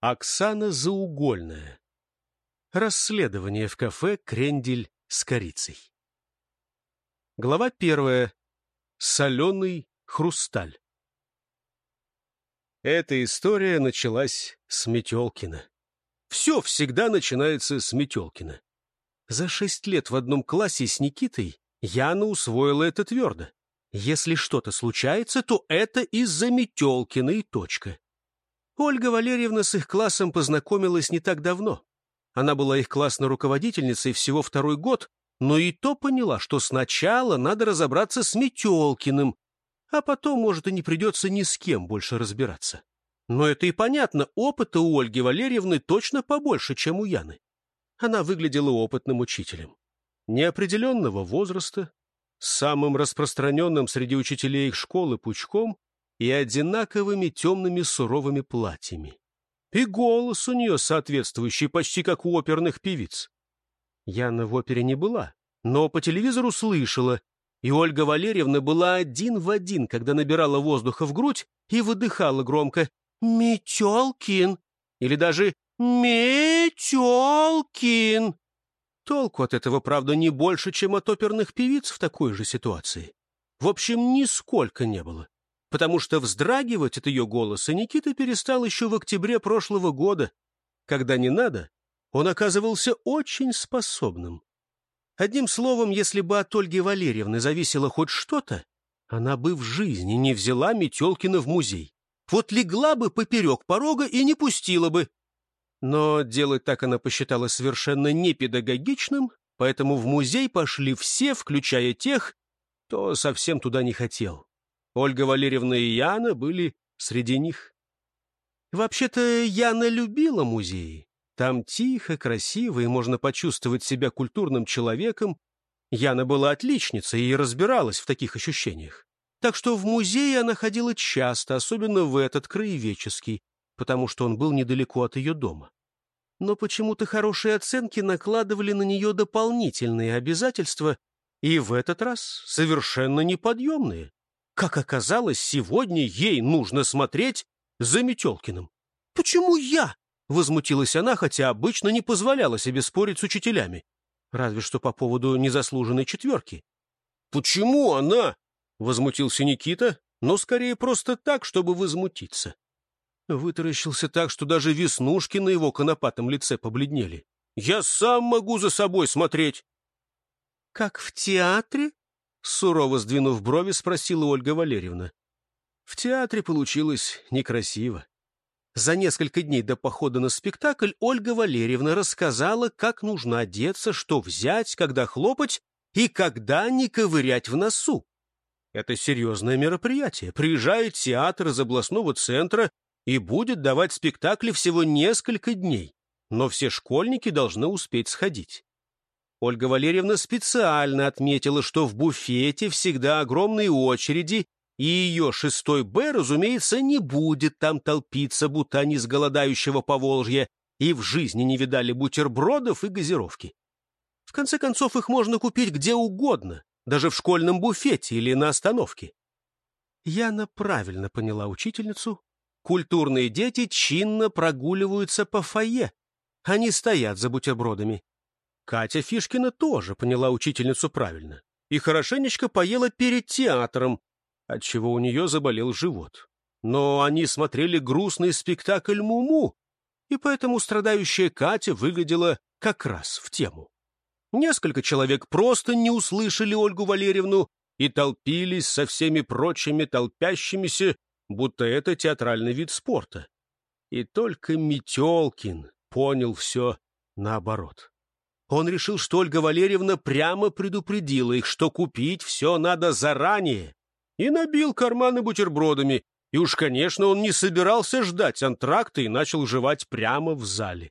Оксана Заугольная. Расследование в кафе «Крендель» с корицей. Глава первая. Соленый хрусталь. Эта история началась с Метелкина. Все всегда начинается с Метелкина. За шесть лет в одном классе с Никитой Яна усвоила это твердо. Если что-то случается, то это из-за Метелкина и точка. Ольга Валерьевна с их классом познакомилась не так давно. Она была их классной руководительницей всего второй год, но и то поняла, что сначала надо разобраться с Метелкиным, а потом, может, и не придется ни с кем больше разбираться. Но это и понятно, опыта у Ольги Валерьевны точно побольше, чем у Яны. Она выглядела опытным учителем. Неопределенного возраста, самым распространенным среди учителей их школы пучком, и одинаковыми темными суровыми платьями. И голос у нее соответствующий, почти как у оперных певиц. Яна в опере не была, но по телевизору слышала, и Ольга Валерьевна была один в один, когда набирала воздуха в грудь и выдыхала громко «Метелкин!» или даже «Метелкин!» Толку от этого, правда, не больше, чем от оперных певиц в такой же ситуации. В общем, нисколько не было потому что вздрагивать от ее голоса Никита перестал еще в октябре прошлого года. Когда не надо, он оказывался очень способным. Одним словом, если бы от Ольги Валерьевны зависело хоть что-то, она бы в жизни не взяла Метелкина в музей. Вот легла бы поперек порога и не пустила бы. Но делать так она посчитала совершенно непедагогичным, поэтому в музей пошли все, включая тех, кто совсем туда не хотел. Ольга Валерьевна и Яна были среди них. Вообще-то Яна любила музеи. Там тихо, красиво, и можно почувствовать себя культурным человеком. Яна была отличницей и разбиралась в таких ощущениях. Так что в музее она ходила часто, особенно в этот краеведческий, потому что он был недалеко от ее дома. Но почему-то хорошие оценки накладывали на нее дополнительные обязательства, и в этот раз совершенно неподъемные. Как оказалось, сегодня ей нужно смотреть за Метелкиным. «Почему я?» — возмутилась она, хотя обычно не позволяла себе спорить с учителями. Разве что по поводу незаслуженной четверки. «Почему она?» — возмутился Никита, но скорее просто так, чтобы возмутиться. Вытаращился так, что даже веснушки на его конопатом лице побледнели. «Я сам могу за собой смотреть!» «Как в театре?» Сурово сдвинув брови, спросила Ольга Валерьевна. В театре получилось некрасиво. За несколько дней до похода на спектакль Ольга Валерьевна рассказала, как нужно одеться, что взять, когда хлопать и когда не ковырять в носу. Это серьезное мероприятие. Приезжает театр из областного центра и будет давать спектакли всего несколько дней. Но все школьники должны успеть сходить. Ольга Валерьевна специально отметила, что в буфете всегда огромные очереди, и ее шестой Б, разумеется, не будет там толпиться, будто они с голодающего Поволжья и в жизни не видали бутербродов и газировки. В конце концов, их можно купить где угодно, даже в школьном буфете или на остановке. Яна правильно поняла учительницу. Культурные дети чинно прогуливаются по фойе. Они стоят за бутербродами. Катя Фишкина тоже поняла учительницу правильно и хорошенечко поела перед театром, отчего у нее заболел живот. Но они смотрели грустный спектакль «Муму», и поэтому страдающая Катя выглядела как раз в тему. Несколько человек просто не услышали Ольгу Валерьевну и толпились со всеми прочими толпящимися, будто это театральный вид спорта. И только Метелкин понял все наоборот. Он решил, что Ольга Валерьевна прямо предупредила их, что купить все надо заранее, и набил карманы бутербродами, и уж, конечно, он не собирался ждать антракта и начал жевать прямо в зале.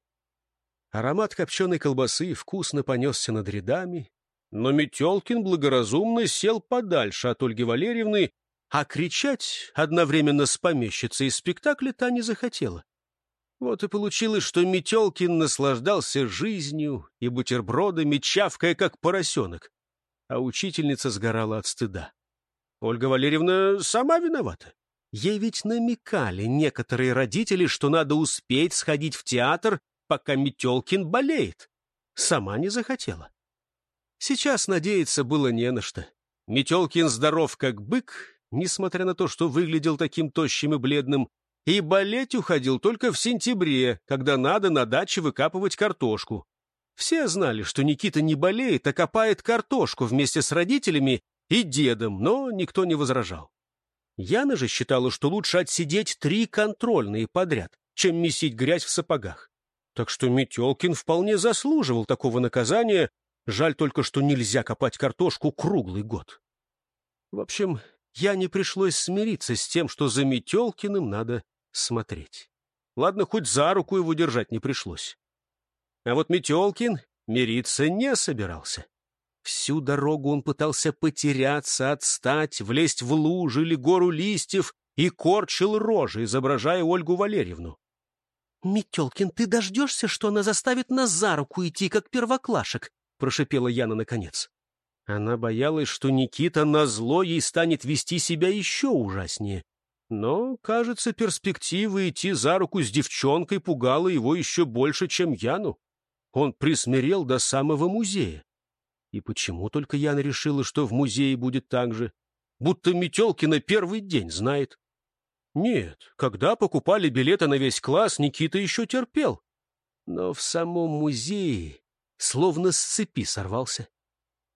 Аромат копченой колбасы вкусно понесся над рядами, но Метелкин благоразумно сел подальше от Ольги Валерьевны, а кричать одновременно с помещицей из спектакля та не захотела. Вот и получилось, что Метелкин наслаждался жизнью и бутербродами, чавкая, как поросенок, а учительница сгорала от стыда. Ольга Валерьевна сама виновата. Ей ведь намекали некоторые родители, что надо успеть сходить в театр, пока Метелкин болеет. Сама не захотела. Сейчас надеяться было не на что. Метелкин здоров как бык, несмотря на то, что выглядел таким тощим и бледным, и болеть уходил только в сентябре, когда надо на даче выкапывать картошку. Все знали, что Никита не болеет, а копает картошку вместе с родителями и дедом, но никто не возражал. Яна же считала, что лучше отсидеть три контрольные подряд, чем месить грязь в сапогах. Так что Метелкин вполне заслуживал такого наказания, жаль только, что нельзя копать картошку круглый год. В общем, я не пришлось смириться с тем, что за Метелкиным надо смотреть. Ладно, хоть за руку его держать не пришлось. А вот Метелкин мириться не собирался. Всю дорогу он пытался потеряться, отстать, влезть в лужи или гору листьев и корчил рожи, изображая Ольгу Валерьевну. — Метелкин, ты дождешься, что она заставит нас за руку идти, как первоклашек? — прошипела Яна наконец. Она боялась, что Никита назло ей станет вести себя еще ужаснее. Но, кажется, перспектива идти за руку с девчонкой пугала его еще больше, чем Яну. Он присмирел до самого музея. И почему только Яна решила, что в музее будет так же? Будто Метелкина первый день знает. Нет, когда покупали билеты на весь класс, Никита еще терпел. Но в самом музее словно с цепи сорвался.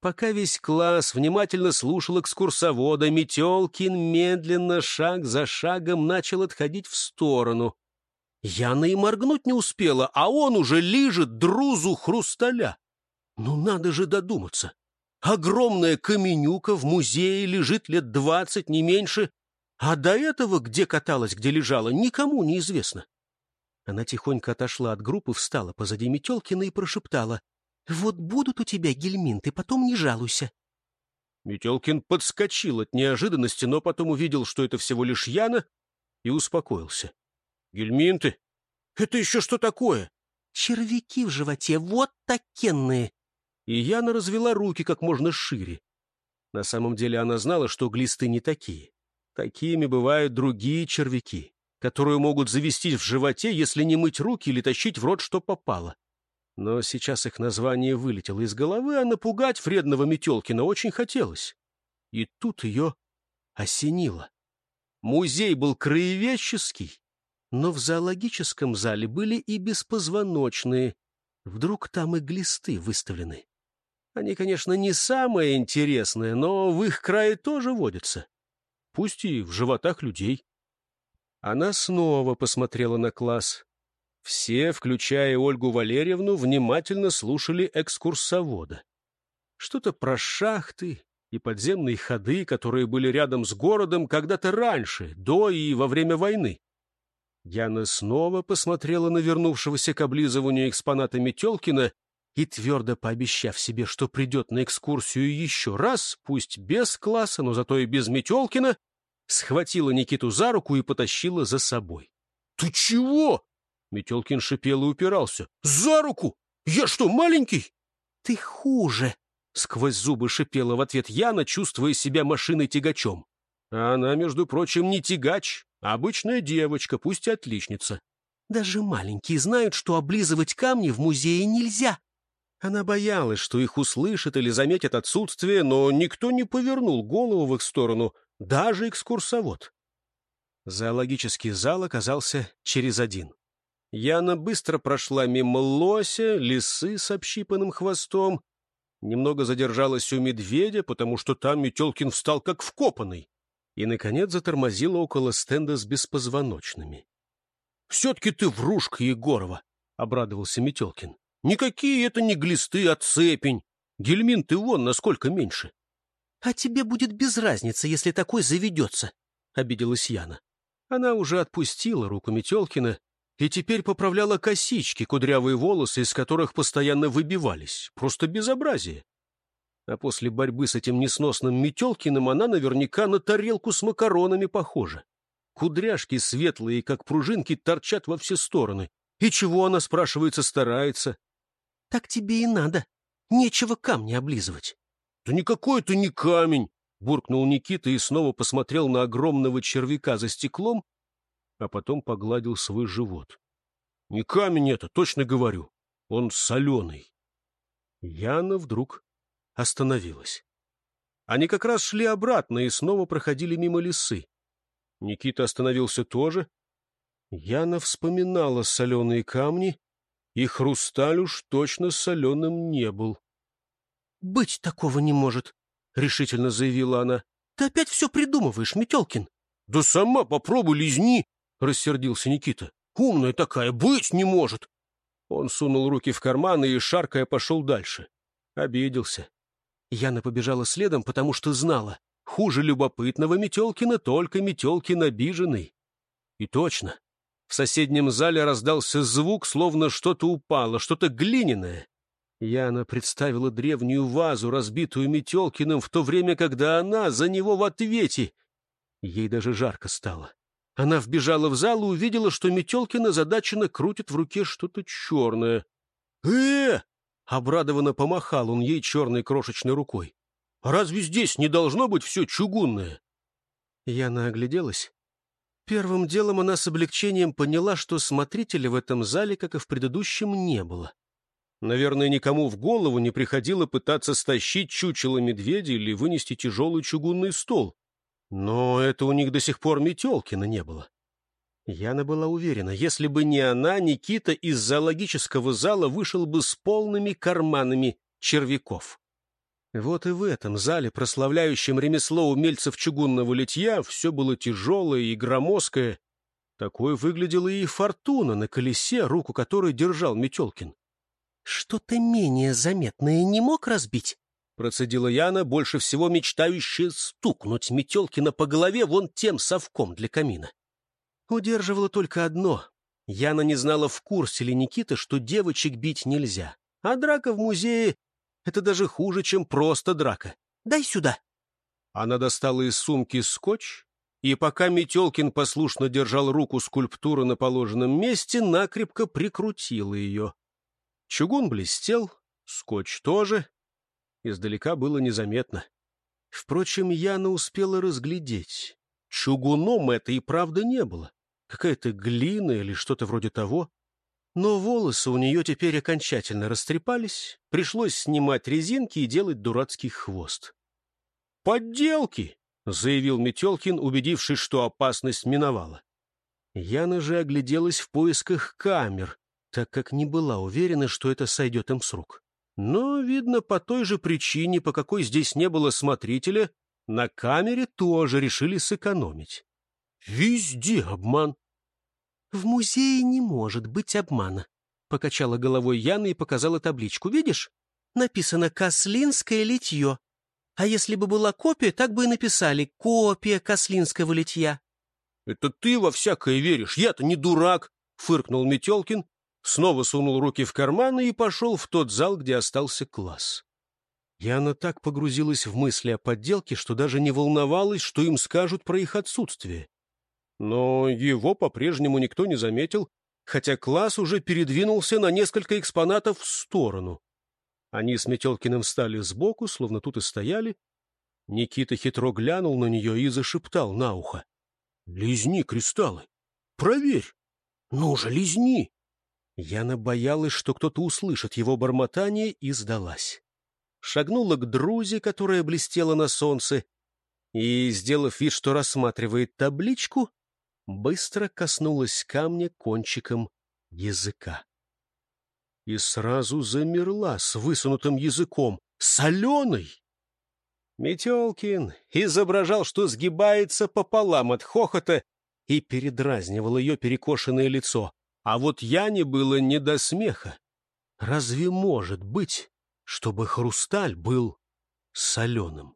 Пока весь класс внимательно слушал экскурсовода, Метелкин медленно, шаг за шагом, начал отходить в сторону. Яна и моргнуть не успела, а он уже лижет друзу хрусталя. Ну, надо же додуматься. Огромная каменюка в музее лежит лет двадцать, не меньше, а до этого, где каталась, где лежала, никому не известно. Она тихонько отошла от группы, встала позади Метелкина и прошептала. Вот будут у тебя гельминты, потом не жалуйся. Метелкин подскочил от неожиданности, но потом увидел, что это всего лишь Яна, и успокоился. — Гельминты? Это еще что такое? — Червяки в животе, вот такенные. И Яна развела руки как можно шире. На самом деле она знала, что глисты не такие. Такими бывают другие червяки, которые могут завестись в животе, если не мыть руки или тащить в рот, что попало. Но сейчас их название вылетело из головы, а напугать вредного Метелкина очень хотелось. И тут ее осенило. Музей был краеведческий, но в зоологическом зале были и беспозвоночные. Вдруг там и глисты выставлены. Они, конечно, не самые интересные, но в их крае тоже водятся. Пусть и в животах людей. Она снова посмотрела на класс. Все, включая Ольгу Валерьевну, внимательно слушали экскурсовода. Что-то про шахты и подземные ходы, которые были рядом с городом когда-то раньше, до и во время войны. Яна снова посмотрела на вернувшегося к облизыванию экспоната Метелкина и, твердо пообещав себе, что придет на экскурсию еще раз, пусть без класса, но зато и без Метелкина, схватила Никиту за руку и потащила за собой. — Ты чего? Метелкин шипел и упирался. «За руку! Я что, маленький?» «Ты хуже!» — сквозь зубы шипела в ответ Яна, чувствуя себя машиной-тягачом. А она, между прочим, не тягач, а обычная девочка, пусть и отличница. Даже маленькие знают, что облизывать камни в музее нельзя. Она боялась, что их услышат или заметят отсутствие, но никто не повернул голову в их сторону, даже экскурсовод. Зоологический зал оказался через один. Яна быстро прошла мимо лося, лисы с общипанным хвостом. Немного задержалась у медведя, потому что там Метелкин встал как вкопанный. И, наконец, затормозила около стенда с беспозвоночными. — Все-таки ты врушка, Егорова! — обрадовался Метелкин. — Никакие это не глисты, а цепень. Гельмин ты вон насколько меньше. — А тебе будет без разницы, если такой заведется, — обиделась Яна. Она уже отпустила руку Метелкина и теперь поправляла косички, кудрявые волосы, из которых постоянно выбивались. Просто безобразие. А после борьбы с этим несносным Метелкиным она наверняка на тарелку с макаронами похожа. Кудряшки светлые, как пружинки, торчат во все стороны. И чего она, спрашивается, старается? — Так тебе и надо. Нечего камни облизывать. — Да никакой это не камень. буркнул Никита и снова посмотрел на огромного червяка за стеклом, а потом погладил свой живот. — Не камень это, точно говорю. Он соленый. Яна вдруг остановилась. Они как раз шли обратно и снова проходили мимо лесы. Никита остановился тоже. Яна вспоминала соленые камни, и хрусталь уж точно соленым не был. — Быть такого не может, — решительно заявила она. — Ты опять все придумываешь, Метелкин. — Да сама попробуй лизни, — рассердился Никита. — Умная такая, быть не может. Он сунул руки в карманы и, шаркая, пошел дальше. Обиделся. Яна побежала следом, потому что знала. Хуже любопытного Метелкина только Метелкин обиженный. И точно. В соседнем зале раздался звук, словно что-то упало, что-то глиняное. Яна представила древнюю вазу, разбитую Метелкиным, в то время, когда она за него в ответе. Ей даже жарко стало. Она вбежала в зал и увидела, что Метелкин озадаченно крутит в руке что-то черное. э Обрадованно помахал он ей черной крошечной рукой. «А разве здесь не должно быть все чугунное?» Яна огляделась. Первым делом она с облегчением поняла, что смотрителя в этом зале, как и в предыдущем, не было. Наверное, никому в голову не приходило пытаться стащить чучело медведя или вынести тяжелый чугунный стол. Но это у них до сих пор Метелкина не было. Яна была уверена, если бы не она, Никита из зоологического зала вышел бы с полными карманами червяков. Вот и в этом зале, прославляющем ремесло умельцев чугунного литья, все было тяжелое и громоздкое. Такой выглядела и фортуна на колесе, руку которой держал Метелкин. — Что-то менее заметное не мог разбить? Процедила Яна, больше всего мечтающая стукнуть Метелкина по голове вон тем совком для камина. Удерживало только одно. Яна не знала, в курсе ли Никита, что девочек бить нельзя. А драка в музее — это даже хуже, чем просто драка. «Дай сюда!» Она достала из сумки скотч, и пока Метелкин послушно держал руку скульптуры на положенном месте, накрепко прикрутила ее. Чугун блестел, скотч тоже, Издалека было незаметно. Впрочем, Яна успела разглядеть. Чугуном это и правда не было. Какая-то глина или что-то вроде того. Но волосы у нее теперь окончательно растрепались, пришлось снимать резинки и делать дурацкий хвост. «Подделки!» — заявил Метелкин, убедившись, что опасность миновала. Яна же огляделась в поисках камер, так как не была уверена, что это сойдет им с рук. Но, видно, по той же причине, по какой здесь не было смотрителя, на камере тоже решили сэкономить. Везде обман. — В музее не может быть обмана, — покачала головой Яна и показала табличку. Видишь? Написано «Кослинское литье». А если бы была копия, так бы и написали «Копия кослинского литья». — Это ты во всякое веришь, я-то не дурак, — фыркнул Метелкин снова сунул руки в карманы и пошел в тот зал, где остался класс. Яна так погрузилась в мысли о подделке, что даже не волновалась, что им скажут про их отсутствие. Но его по-прежнему никто не заметил, хотя класс уже передвинулся на несколько экспонатов в сторону. Они с Метелкиным встали сбоку, словно тут и стояли. Никита хитро глянул на нее и зашептал на ухо. — Лизни кристаллы. Проверь. Ну же, лизни. Яна боялась, что кто-то услышит его бормотание, и сдалась. Шагнула к друзе, которая блестела на солнце, и, сделав вид, что рассматривает табличку, быстро коснулась камня кончиком языка. И сразу замерла с высунутым языком. Соленый! Метелкин изображал, что сгибается пополам от хохота и передразнивал ее перекошенное лицо. А вот Яне было не до смеха. Разве может быть, чтобы хрусталь был соленым?